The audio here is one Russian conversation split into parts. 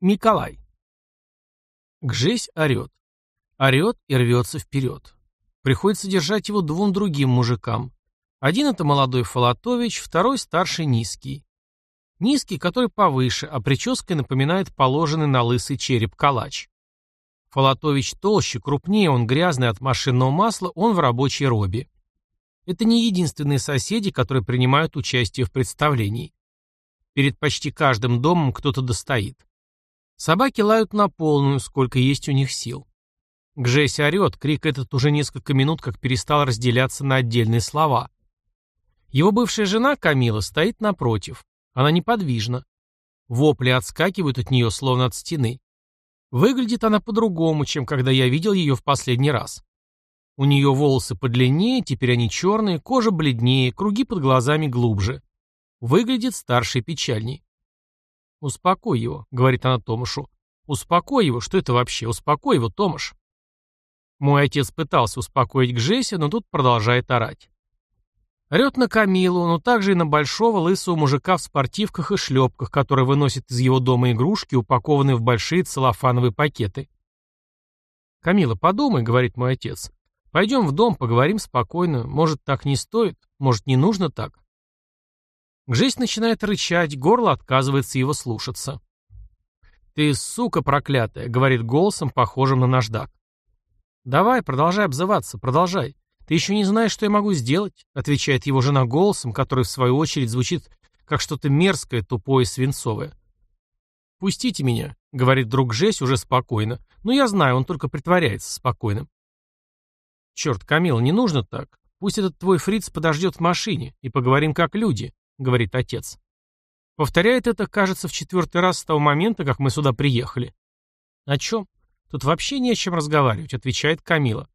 Миколай. Гжесь орет. Орет и рвется вперед. Приходится держать его двум другим мужикам. Один это молодой Фалатович, второй старший низкий. Низкий, который повыше, а прической напоминает положенный на лысый череп калач. Фалатович толще, крупнее, он грязный от машинного масла, он в рабочей робе. Это не единственные соседи, которые принимают участие в представлении. Перед почти каждым домом кто-то достоит. Собаки лают на полную, сколько есть у них сил. Гжесь орет, крик этот уже несколько минут как перестал разделяться на отдельные слова. Его бывшая жена, Камила, стоит напротив. Она неподвижна. Вопли отскакивают от нее, словно от стены. Выглядит она по-другому, чем когда я видел ее в последний раз. У нее волосы подлиннее, теперь они черные, кожа бледнее, круги под глазами глубже. Выглядит старше и печальней. «Успокой его», — говорит она Томашу. «Успокой его, что это вообще? Успокой его, Томаш». Мой отец пытался успокоить Гжеся, но тут продолжает орать. Орет на Камилу, но также и на большого лысого мужика в спортивках и шлепках, который выносит из его дома игрушки, упакованные в большие целлофановые пакеты. «Камила, подумай», — говорит мой отец. «Пойдем в дом, поговорим спокойно. Может, так не стоит? Может, не нужно так?» Гжесь начинает рычать, горло отказывается его слушаться. «Ты сука проклятая», — говорит голосом, похожим на наждак. «Давай, продолжай обзываться, продолжай. Ты еще не знаешь, что я могу сделать», — отвечает его жена голосом, который в свою очередь звучит как что-то мерзкое, тупое, свинцовое. «Пустите меня», — говорит друг Жесь уже спокойно. «Но я знаю, он только притворяется спокойным». «Черт, Камил, не нужно так. Пусть этот твой фриц подождет в машине, и поговорим как люди», — говорит отец. Повторяет это, кажется, в четвертый раз с того момента, как мы сюда приехали. «О чем?» Тут вообще не о чем разговаривать, отвечает Камила.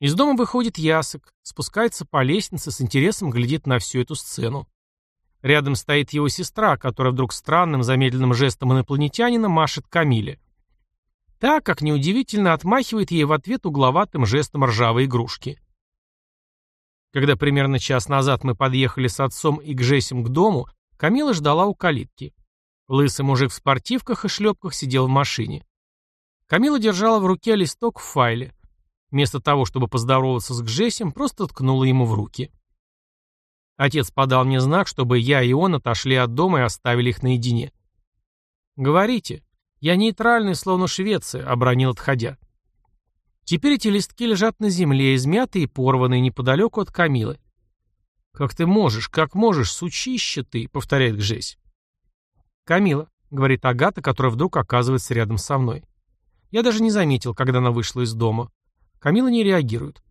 Из дома выходит Ясок, спускается по лестнице, с интересом глядит на всю эту сцену. Рядом стоит его сестра, которая вдруг странным замедленным жестом инопланетянина машет Камиле. Так, как неудивительно, отмахивает ей в ответ угловатым жестом ржавой игрушки. Когда примерно час назад мы подъехали с отцом и Гжесем к дому, Камила ждала у калитки. Лысый мужик в спортивках и шлепках сидел в машине. Камила держала в руке листок в файле. Вместо того, чтобы поздороваться с Гжесем, просто ткнула ему в руки. Отец подал мне знак, чтобы я и он отошли от дома и оставили их наедине. «Говорите. Я нейтральный, словно Швеция», — обронил отходя. Теперь эти листки лежат на земле, измятые и порванные неподалеку от Камилы. «Как ты можешь, как можешь, сучище ты», — повторяет Гжесь. «Камила», — говорит Агата, которая вдруг оказывается рядом со мной. Я даже не заметил, когда она вышла из дома. Камила не реагирует.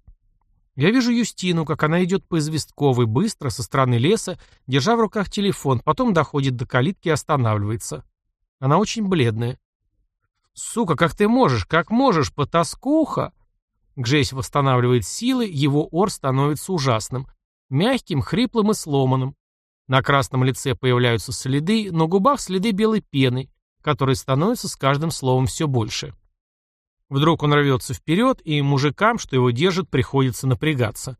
Я вижу Юстину, как она идет по известковой быстро, со стороны леса, держа в руках телефон, потом доходит до калитки и останавливается. Она очень бледная. «Сука, как ты можешь? Как можешь, потаскуха?» Гжесь восстанавливает силы, его ор становится ужасным. Мягким, хриплым и сломанным. На красном лице появляются следы, на губах следы белой пены, которые становятся с каждым словом все больше. Вдруг он рвется вперед, и мужикам, что его держат, приходится напрягаться.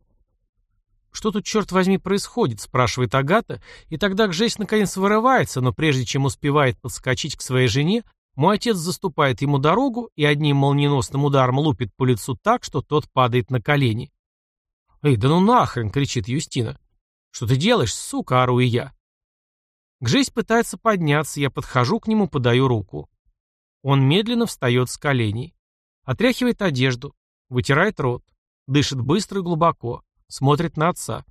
«Что тут, черт возьми, происходит?» – спрашивает Агата, и тогда Гжесь наконец вырывается, но прежде чем успевает подскочить к своей жене, мой отец заступает ему дорогу и одним молниеносным ударом лупит по лицу так, что тот падает на колени. «Эй, да ну нахрен!» — кричит Юстина. «Что ты делаешь, сука?» — ору я. Гжесь пытается подняться, я подхожу к нему, подаю руку. Он медленно встает с коленей. Отряхивает одежду, вытирает рот, дышит быстро и глубоко, смотрит на отца.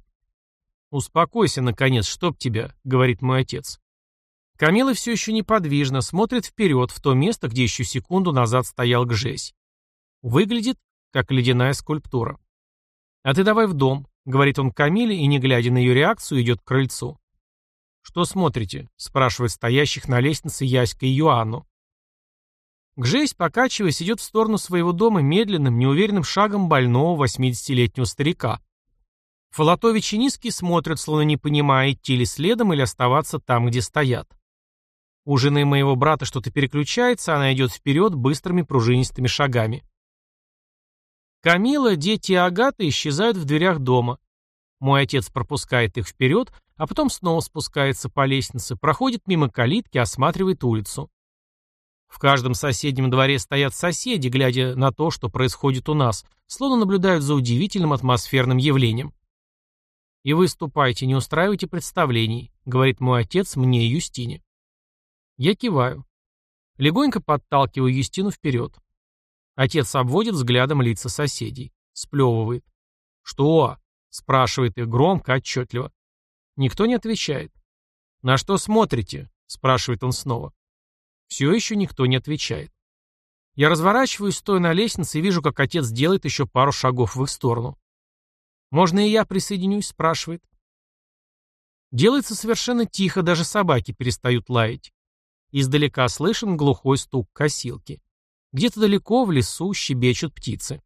«Успокойся, наконец, чтоб тебя», — говорит мой отец. Камила все еще неподвижно, смотрит вперед, в то место, где еще секунду назад стоял Гжесь. Выглядит, как ледяная скульптура. «А ты давай в дом», — говорит он Камиле, и, не глядя на ее реакцию, идет к крыльцу. «Что смотрите?» — спрашивает стоящих на лестнице Яська и Юанну. Гжесь, покачиваясь, идет в сторону своего дома медленным, неуверенным шагом больного восьмидесятилетнего старика. Фалатович и Низкий смотрят, словно не понимая, идти ли следом или оставаться там, где стоят. У жены моего брата что-то переключается, она идет вперед быстрыми пружинистыми шагами. Камила, дети и Агата исчезают в дверях дома. Мой отец пропускает их вперед, а потом снова спускается по лестнице, проходит мимо калитки, осматривает улицу. В каждом соседнем дворе стоят соседи, глядя на то, что происходит у нас, словно наблюдают за удивительным атмосферным явлением. «И вы ступайте, не устраивайте представлений», — говорит мой отец мне и Юстине. Я киваю. Легонько подталкиваю Юстину вперед. Отец обводит взглядом лица соседей. Сплевывает. «Что?» — спрашивает их громко, отчетливо. Никто не отвечает. «На что смотрите?» — спрашивает он снова. Все еще никто не отвечает. Я разворачиваюсь, стоя на лестнице, и вижу, как отец делает еще пару шагов в их сторону. «Можно и я присоединюсь?» — спрашивает. Делается совершенно тихо, даже собаки перестают лаять. Издалека слышен глухой стук косилки. Где-то далеко в лесу щебечут птицы.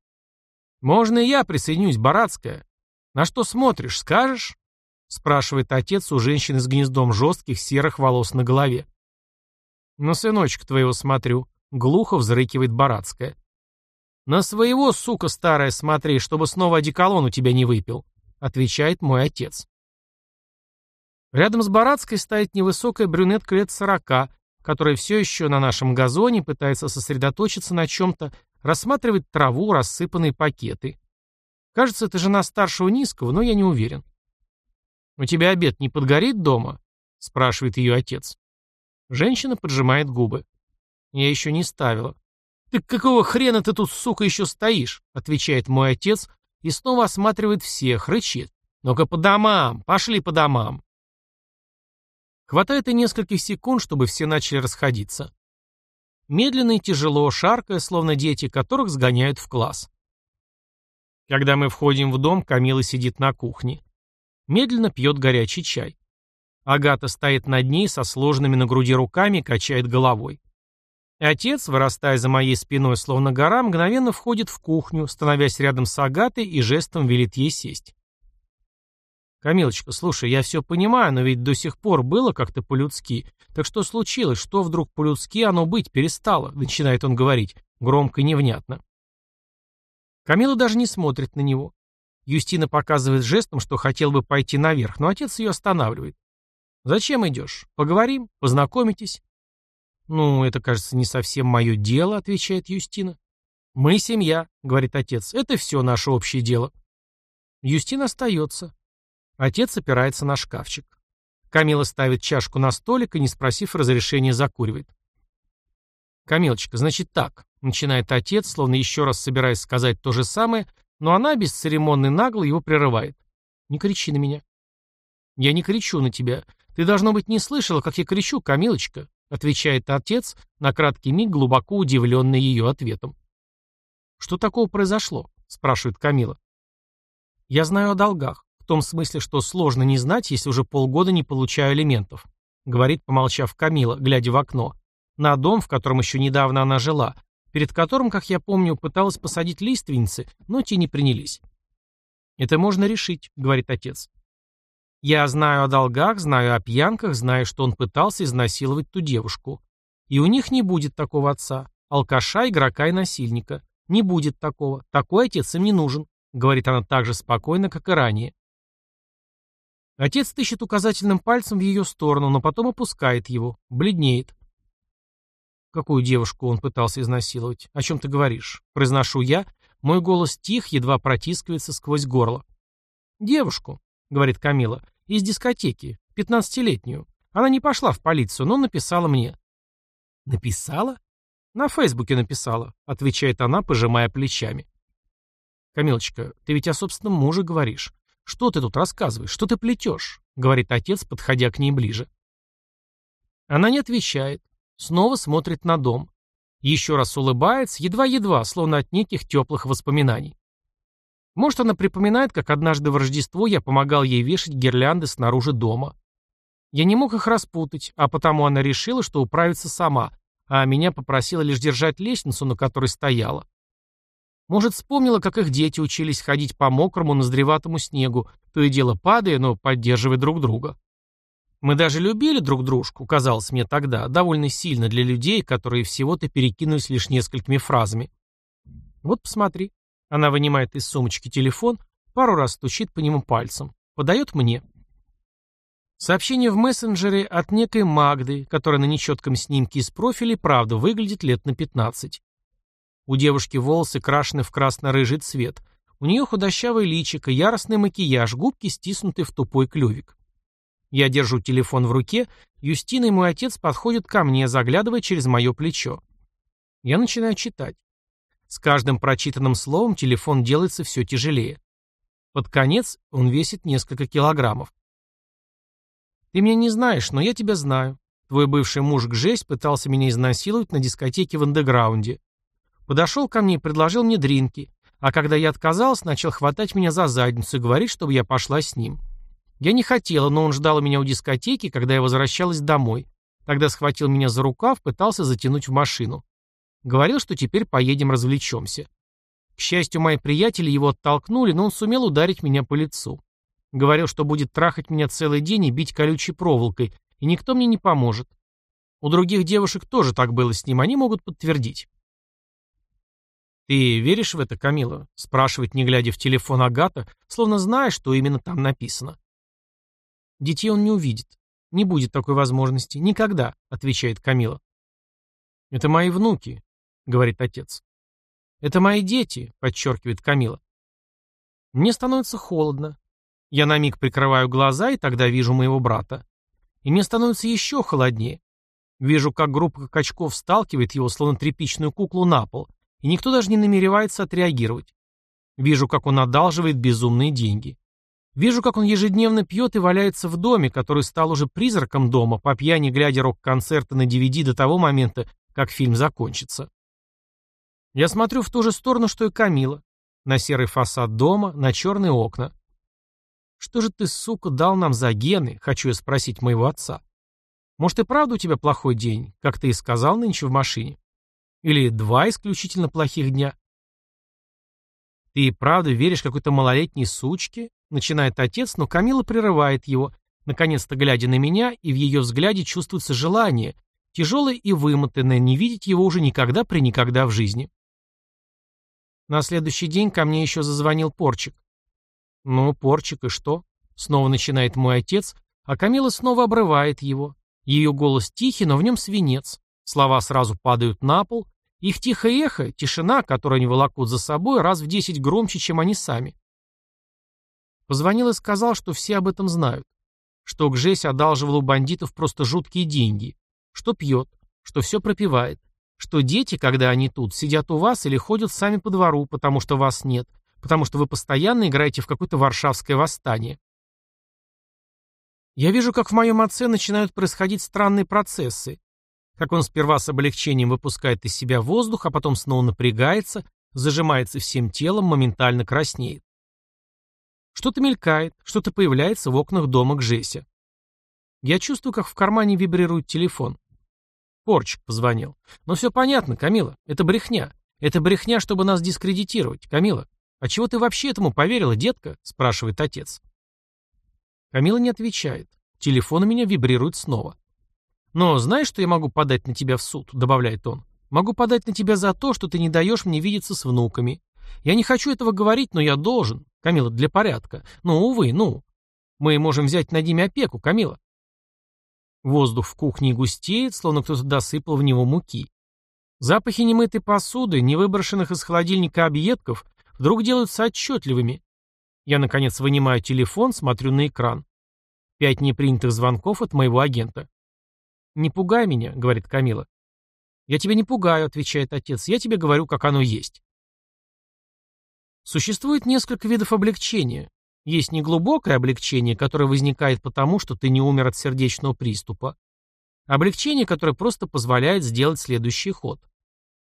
«Можно я присоединюсь, Барацкая?» «На что смотришь, скажешь?» — спрашивает отец у женщины с гнездом жестких серых волос на голове. «На сыночка твоего смотрю», — глухо взрыкивает Барацкая. «На своего, сука старая, смотри, чтобы снова одеколон у тебя не выпил», — отвечает мой отец. Рядом с Барацкой стоит невысокая брюнетка лет сорока, которая все еще на нашем газоне пытается сосредоточиться на чем-то, рассматривает траву, рассыпанные пакеты. Кажется, это жена старшего низкого, но я не уверен. «У тебя обед не подгорит дома?» — спрашивает ее отец. Женщина поджимает губы. Я еще не ставила. «Ты какого хрена ты тут, сука, еще стоишь?» — отвечает мой отец и снова осматривает всех, рычит. «Ну-ка по домам, пошли по домам». Хватает и нескольких секунд, чтобы все начали расходиться. Медленно и тяжело, шаркая, словно дети, которых сгоняют в класс. Когда мы входим в дом, Камила сидит на кухне. Медленно пьет горячий чай. Агата стоит над ней со сложенными на груди руками и качает головой. Отец, вырастая за моей спиной, словно гора, мгновенно входит в кухню, становясь рядом с Агатой и жестом велит ей сесть. «Камилочка, слушай, я все понимаю, но ведь до сих пор было как-то по-людски. Так что случилось? Что вдруг по-людски оно быть перестало?» — начинает он говорить, громко и невнятно. Камила даже не смотрит на него. Юстина показывает жестом, что хотел бы пойти наверх, но отец ее останавливает. «Зачем идешь? Поговорим? Познакомитесь?» «Ну, это, кажется, не совсем мое дело», — отвечает Юстина. «Мы семья», — говорит отец. «Это все наше общее дело». Юстина остается. Отец опирается на шкафчик. Камила ставит чашку на столик и, не спросив разрешения, закуривает. «Камилочка, значит так», — начинает отец, словно еще раз собираясь сказать то же самое, но она бесцеремонно и нагло его прерывает. «Не кричи на меня». «Я не кричу на тебя. «Ты, должно быть, не слышала, как я кричу, Камилочка», отвечает отец, на краткий миг глубоко удивленный ее ответом. «Что такого произошло?» спрашивает Камила. «Я знаю о долгах, том смысле, что сложно не знать, если уже полгода не получаю алиментов», говорит, помолчав Камила, глядя в окно, на дом, в котором еще недавно она жила, перед которым, как я помню, пыталась посадить лиственницы, но те не принялись. «Это можно решить», — говорит отец. Я знаю о долгах, знаю о пьянках, знаю, что он пытался изнасиловать ту девушку. И у них не будет такого отца. Алкаша, игрока и насильника. Не будет такого. Такой отец им не нужен, говорит она так же спокойно, как и ранее. Отец тыщет указательным пальцем в ее сторону, но потом опускает его, бледнеет. Какую девушку он пытался изнасиловать? О чем ты говоришь? Произношу я, мой голос тих, едва протискивается сквозь горло. Девушку, — говорит Камила, — из дискотеки, пятнадцатилетнюю. Она не пошла в полицию, но написала мне. Написала? На Фейсбуке написала, отвечает она, пожимая плечами. Камилочка, ты ведь о собственном муже говоришь. Что ты тут рассказываешь? Что ты плетешь? Говорит отец, подходя к ней ближе. Она не отвечает. Снова смотрит на дом. Еще раз улыбается, едва-едва, словно от неких теплых воспоминаний. Может, она припоминает, как однажды в Рождество я помогал ей вешать гирлянды снаружи дома. Я не мог их распутать, а потому она решила, что управится сама, а меня попросила лишь держать лестницу, на которой стояла. Может, вспомнила, как их дети учились ходить по мокрому, ноздреватому снегу, то и дело падая, но поддерживая друг друга. Мы даже любили друг дружку, казалось мне тогда, довольно сильно для людей, которые всего-то перекинулись лишь несколькими фразами. Вот посмотри. Она вынимает из сумочки телефон, пару раз стучит по нему пальцем. Подает мне. Сообщение в мессенджере от некой Магды, которая на нечетком снимке из профиля правда выглядит лет на 15. У девушки волосы крашены в красно-рыжий цвет. У нее худощавое личико, яростный макияж, губки стиснуты в тупой клювик. Я держу телефон в руке, Юстина и мой отец подходят ко мне, заглядывая через мое плечо. Я начинаю читать. С каждым прочитанным словом телефон делается все тяжелее. Под конец он весит несколько килограммов. Ты меня не знаешь, но я тебя знаю. Твой бывший муж Гжесь пытался меня изнасиловать на дискотеке в андеграунде. Подошел ко мне и предложил мне дринки, а когда я отказался, начал хватать меня за задницу и говорить, чтобы я пошла с ним. Я не хотела, но он ждал меня у дискотеки, когда я возвращалась домой. Тогда схватил меня за рукав, пытался затянуть в машину. Говорил, что теперь поедем развлечемся. К счастью, мои приятели его оттолкнули, но он сумел ударить меня по лицу. Говорил, что будет трахать меня целый день и бить колючей проволокой, и никто мне не поможет. У других девушек тоже так было с ним, они могут подтвердить. «Ты веришь в это, Камила?» — спрашивает, не глядя в телефон Агата, словно зная, что именно там написано. «Детей он не увидит. Не будет такой возможности. Никогда», — отвечает Камила. «Это мои внуки», — говорит отец. «Это мои дети», — подчеркивает Камила. Мне становится холодно. Я на миг прикрываю глаза, и тогда вижу моего брата. И мне становится еще холоднее. Вижу, как группа качков сталкивает его, словно тряпичную куклу, на пол, и никто даже не намеревается отреагировать. Вижу, как он одалживает безумные деньги. Вижу, как он ежедневно пьет и валяется в доме, который стал уже призраком дома, по пьяни глядя рок-концерты на DVD до того момента, как фильм закончится. Я смотрю в ту же сторону, что и Камила. На серый фасад дома, на черные окна. Что же ты, сука, дал нам за гены, хочу я спросить моего отца. Может и правда у тебя плохой день, как ты и сказал нынче в машине? Или два исключительно плохих дня? Ты и правда веришь какой-то малолетней сучке? Начинает отец, но Камила прерывает его, наконец-то глядя на меня, и в ее взгляде чувствуется желание, тяжелое и вымотанное, не видеть его уже никогда при никогда в жизни. На следующий день ко мне еще зазвонил Порчик. «Ну, порчик, и что?» Снова начинает мой отец, а Камила снова обрывает его. Ее голос тихий, но в нем свинец. Слова сразу падают на пол. Их тихое эхо, тишина, которую они волокут за собой, раз в десять громче, чем они сами. Позвонил и сказал, что все об этом знают. Что Гжесь одалживал у бандитов просто жуткие деньги. Что пьет. Что все пропивает. Что дети, когда они тут, сидят у вас или ходят сами по двору, потому что вас нет потому что вы постоянно играете в какое-то варшавское восстание. Я вижу, как в моем отце начинают происходить странные процессы. Как он сперва с облегчением выпускает из себя воздух, а потом снова напрягается, зажимается всем телом, моментально краснеет. Что-то мелькает, что-то появляется в окнах дома к. Я чувствую, как в кармане вибрирует телефон. Порчик позвонил. Но все понятно, Камила. Это брехня. Это брехня, чтобы нас дискредитировать. Камила, «А чего ты вообще этому поверила, детка?» – спрашивает отец. Камила не отвечает. Телефон у меня вибрирует снова. «Но знаешь, что я могу подать на тебя в суд?» – добавляет он. «Могу подать на тебя за то, что ты не даешь мне видеться с внуками. Я не хочу этого говорить, но я должен. Камила, для порядка. Ну, увы, ну. Мы можем взять над ними опеку, Камила». Воздух в кухне густеет, словно кто-то досыпал в него муки. Запахи немытой посуды, невыброшенных из холодильника объедков вдруг делаются отчетливыми. Я, наконец, вынимаю телефон, смотрю на экран. Пять непринятых звонков от моего агента. «Не пугай меня», — говорит Камила. «Я тебя не пугаю», — отвечает отец. «Я тебе говорю, как оно есть». Существует несколько видов облегчения. Есть неглубокое облегчение, которое возникает потому, что ты не умер от сердечного приступа. Облегчение, которое просто позволяет сделать следующий ход.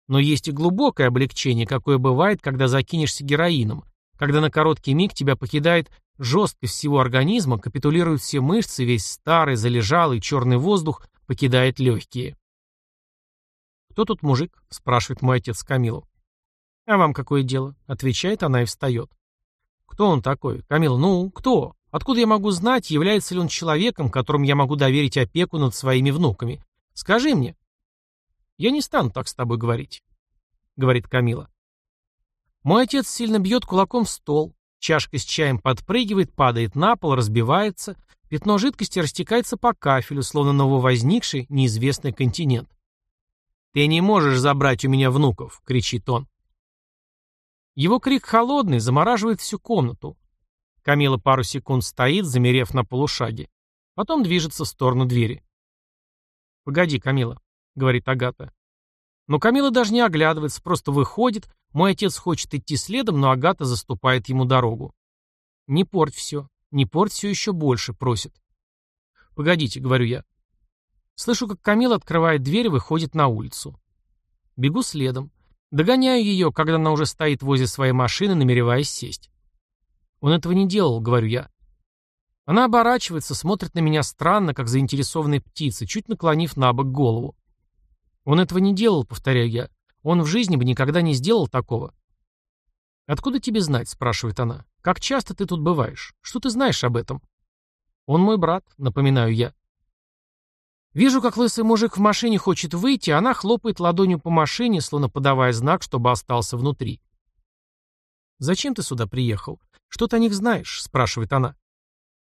Но есть и глубокое облегчение, какое бывает, когда закинешься героином, когда на короткий миг тебя покидает жесткость всего организма, капитулируют все мышцы, весь старый, залежалый, черный воздух покидает легкие. «Кто тут мужик?» – спрашивает мой отец Камилу. «А вам какое дело?» – отвечает она и встает. «Кто он такой?» «Камил, ну, кто? Откуда я могу знать, является ли он человеком, которому я могу доверить опеку над своими внуками? Скажи мне». «Я не стану так с тобой говорить», — говорит Камила. Мой отец сильно бьет кулаком в стол, чашка с чаем подпрыгивает, падает на пол, разбивается, Пятно жидкости растекается по кафелю, словно нововозникший неизвестный континент. «Ты не можешь забрать у меня внуков!» — кричит он. Его крик холодный, замораживает всю комнату. Камила пару секунд стоит, замерев на полушаге. Потом движется в сторону двери. «Погоди, Камила», — говорит Агата. Но Камила даже не оглядывается, просто выходит. Мой отец хочет идти следом, но Агата заступает ему дорогу. «Не порть все. Не порть все еще больше», — просит. «Погодите», — говорю я. Слышу, как Камила открывает дверь и выходит на улицу. Бегу следом. Догоняю ее, когда она уже стоит возле своей машины, намереваясь сесть. Он этого не делал, говорю я. Она оборачивается, смотрит на меня странно, как заинтересованная птица, чуть наклонив на бок голову. Он этого не делал, повторяю я. Он в жизни бы никогда не сделал такого. «Откуда тебе знать?» — спрашивает она. «Как часто ты тут бываешь? Что ты знаешь об этом?» «Он мой брат», — напоминаю я. Вижу, как лысый мужик в машине хочет выйти, она хлопает ладонью по машине, словно подавая знак, чтобы остался внутри. «Зачем ты сюда приехал? Что ты о них знаешь?» — спрашивает она.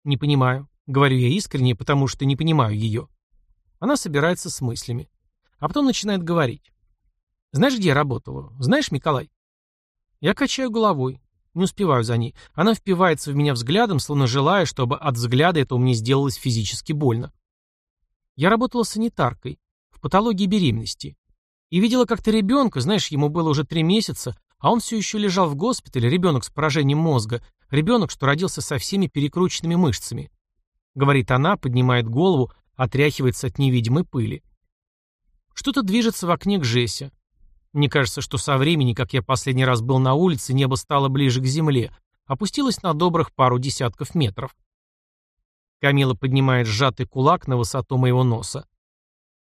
«Не понимаю». Говорю я искренне, потому что не понимаю ее. Она собирается с мыслями. А потом начинает говорить. «Знаешь, где я работала? Знаешь, Николай?» Я качаю головой. Не успеваю за ней. Она впивается в меня взглядом, словно желая, чтобы от взгляда этого мне сделалось физически больно. Я работала санитаркой в патологии беременности. И видела как-то ребенка, знаешь, ему было уже три месяца, а он все еще лежал в госпитале, ребенок с поражением мозга, ребенок, что родился со всеми перекрученными мышцами. Говорит она, поднимает голову, отряхивается от невидимой пыли. Что-то движется в окне к Жесе. Мне кажется, что со времени, как я последний раз был на улице, небо стало ближе к земле, опустилось на добрых пару десятков метров. Камила поднимает сжатый кулак на высоту моего носа.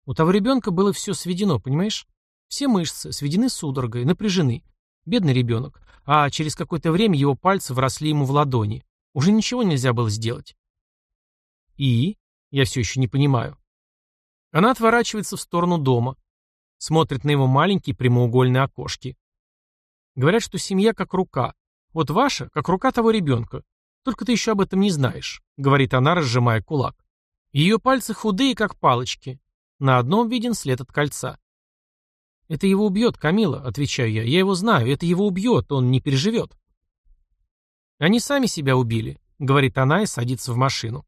У того ребенка было все сведено, понимаешь? Все мышцы сведены судорогой, напряжены. Бедный ребенок. А через какое-то время его пальцы вросли ему в ладони. Уже ничего нельзя было сделать. И? Я все еще не понимаю. Она отворачивается в сторону дома. Смотрит на его маленькие прямоугольные окошки. Говорят, что семья как рука. Вот ваша, как рука того ребенка. Только ты еще об этом не знаешь, говорит она, разжимая кулак. Ее пальцы худые, как палочки. На одном виден след от кольца. «Это его убьет, Камила», — отвечаю я. «Я его знаю. Это его убьет. Он не переживет». «Они сами себя убили», — говорит она и садится в машину.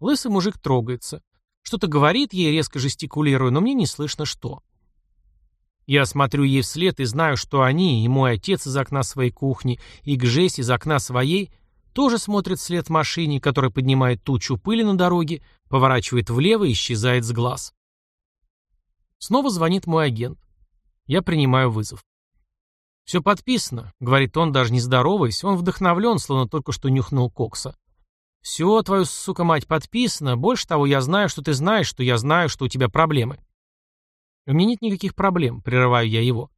Лысый мужик трогается. Что-то говорит ей, резко жестикулируя, но мне не слышно что. Я смотрю ей вслед и знаю, что они, и мой отец из окна своей кухни, и Гжесь из окна своей, тоже смотрят вслед машине, которая поднимает тучу пыли на дороге, поворачивает влево и исчезает с глаз. Снова звонит мой агент. Я принимаю вызов. «Все подписано», — говорит он, даже не здороваясь, он вдохновлен, словно только что нюхнул кокса. «Все, твою, сука, мать, подписано. Больше того, я знаю, что ты знаешь, что я знаю, что у тебя проблемы». «У меня нет никаких проблем», — прерываю я его.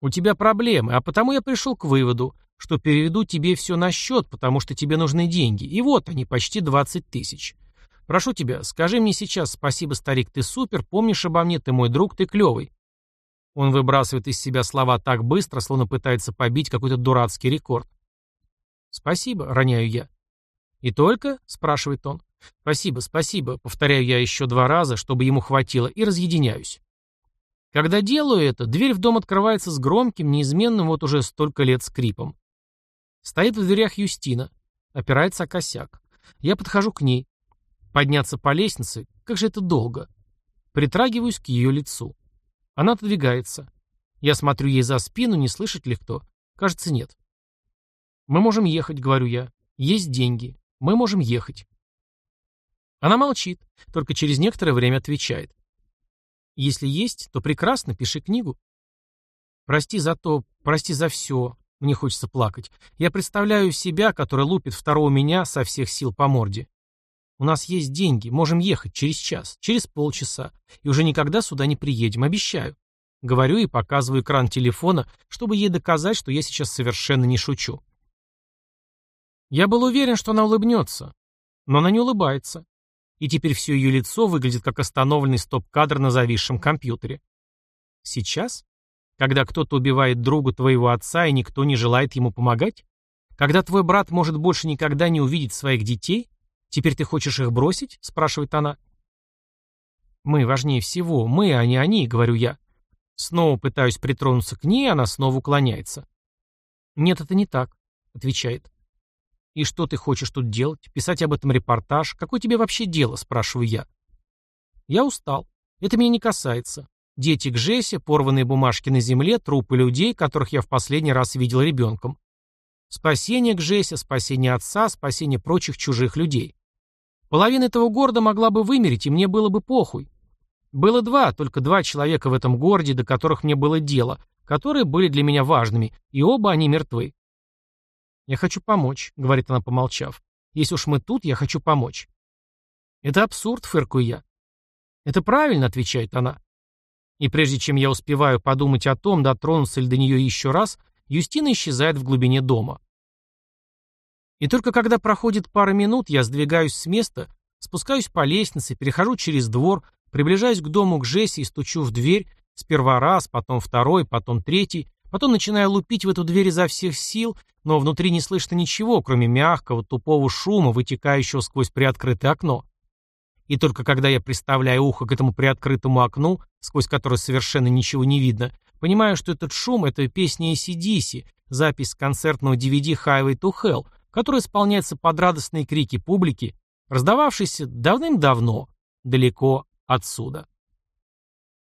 «У тебя проблемы, а потому я пришел к выводу, что переведу тебе все на счет, потому что тебе нужны деньги. И вот они, почти 20 тысяч. Прошу тебя, скажи мне сейчас спасибо, старик, ты супер, помнишь обо мне, ты мой друг, ты клевый». Он выбрасывает из себя слова так быстро, словно пытается побить какой-то дурацкий рекорд. «Спасибо», — роняю я. «И только?» — спрашивает он. «Спасибо, спасибо», — повторяю я еще два раза, чтобы ему хватило, и разъединяюсь. Когда делаю это, дверь в дом открывается с громким, неизменным вот уже столько лет скрипом. Стоит в дверях Юстина, опирается о косяк. Я подхожу к ней. Подняться по лестнице, как же это долго. Притрагиваюсь к ее лицу. Она отодвигается. Я смотрю ей за спину, не слышит ли кто. Кажется, нет. «Мы можем ехать», — говорю я. «Есть деньги. Мы можем ехать. Она молчит, только через некоторое время отвечает. Если есть, то прекрасно, пиши книгу. Прости за то, прости за все. Мне хочется плакать. Я представляю себя, который лупит второго меня со всех сил по морде. У нас есть деньги, можем ехать через час, через полчаса, и уже никогда сюда не приедем, обещаю. Говорю и показываю экран телефона, чтобы ей доказать, что я сейчас совершенно не шучу. Я был уверен, что она улыбнется, но она не улыбается. И теперь все ее лицо выглядит как остановленный стоп-кадр на зависшем компьютере. Сейчас? Когда кто-то убивает друга твоего отца, и никто не желает ему помогать? Когда твой брат может больше никогда не увидеть своих детей? «Теперь ты хочешь их бросить?» — спрашивает она. «Мы важнее всего. Мы, а не они», — говорю я. Снова пытаюсь притронуться к ней, она снова уклоняется. «Нет, это не так», — отвечает. «И что ты хочешь тут делать? Писать об этом репортаж? Какое тебе вообще дело?» — спрашиваю я. «Я устал. Это меня не касается. Дети к Жесе, порванные бумажки на земле, трупы людей, которых я в последний раз видел ребенком. Спасение к Жесе, спасение отца, спасение прочих чужих людей. Половина этого города могла бы вымереть, и мне было бы похуй. Было два, только два человека в этом городе, до которых мне было дело, которые были для меня важными, и оба они мертвы. «Я хочу помочь», — говорит она, помолчав. «Если уж мы тут, я хочу помочь». «Это абсурд», — фыркую я. «Это правильно», — отвечает она. И прежде чем я успеваю подумать о том, дотронуться ли до нее еще раз, Юстина исчезает в глубине дома. И только когда проходит пара минут, я сдвигаюсь с места, спускаюсь по лестнице, перехожу через двор, приближаюсь к дому к Жессе и стучу в дверь, сперва раз, потом второй, потом третий, потом начинаю лупить в эту дверь изо всех сил, но внутри не слышно ничего, кроме мягкого, тупого шума, вытекающего сквозь приоткрытое окно. И только когда я приставляю ухо к этому приоткрытому окну, сквозь которое совершенно ничего не видно, понимаю, что этот шум — это песня ACDC, запись концертного DVD Highway to Hell, которая исполняется под радостные крики публики, раздававшиеся давным-давно, далеко отсюда.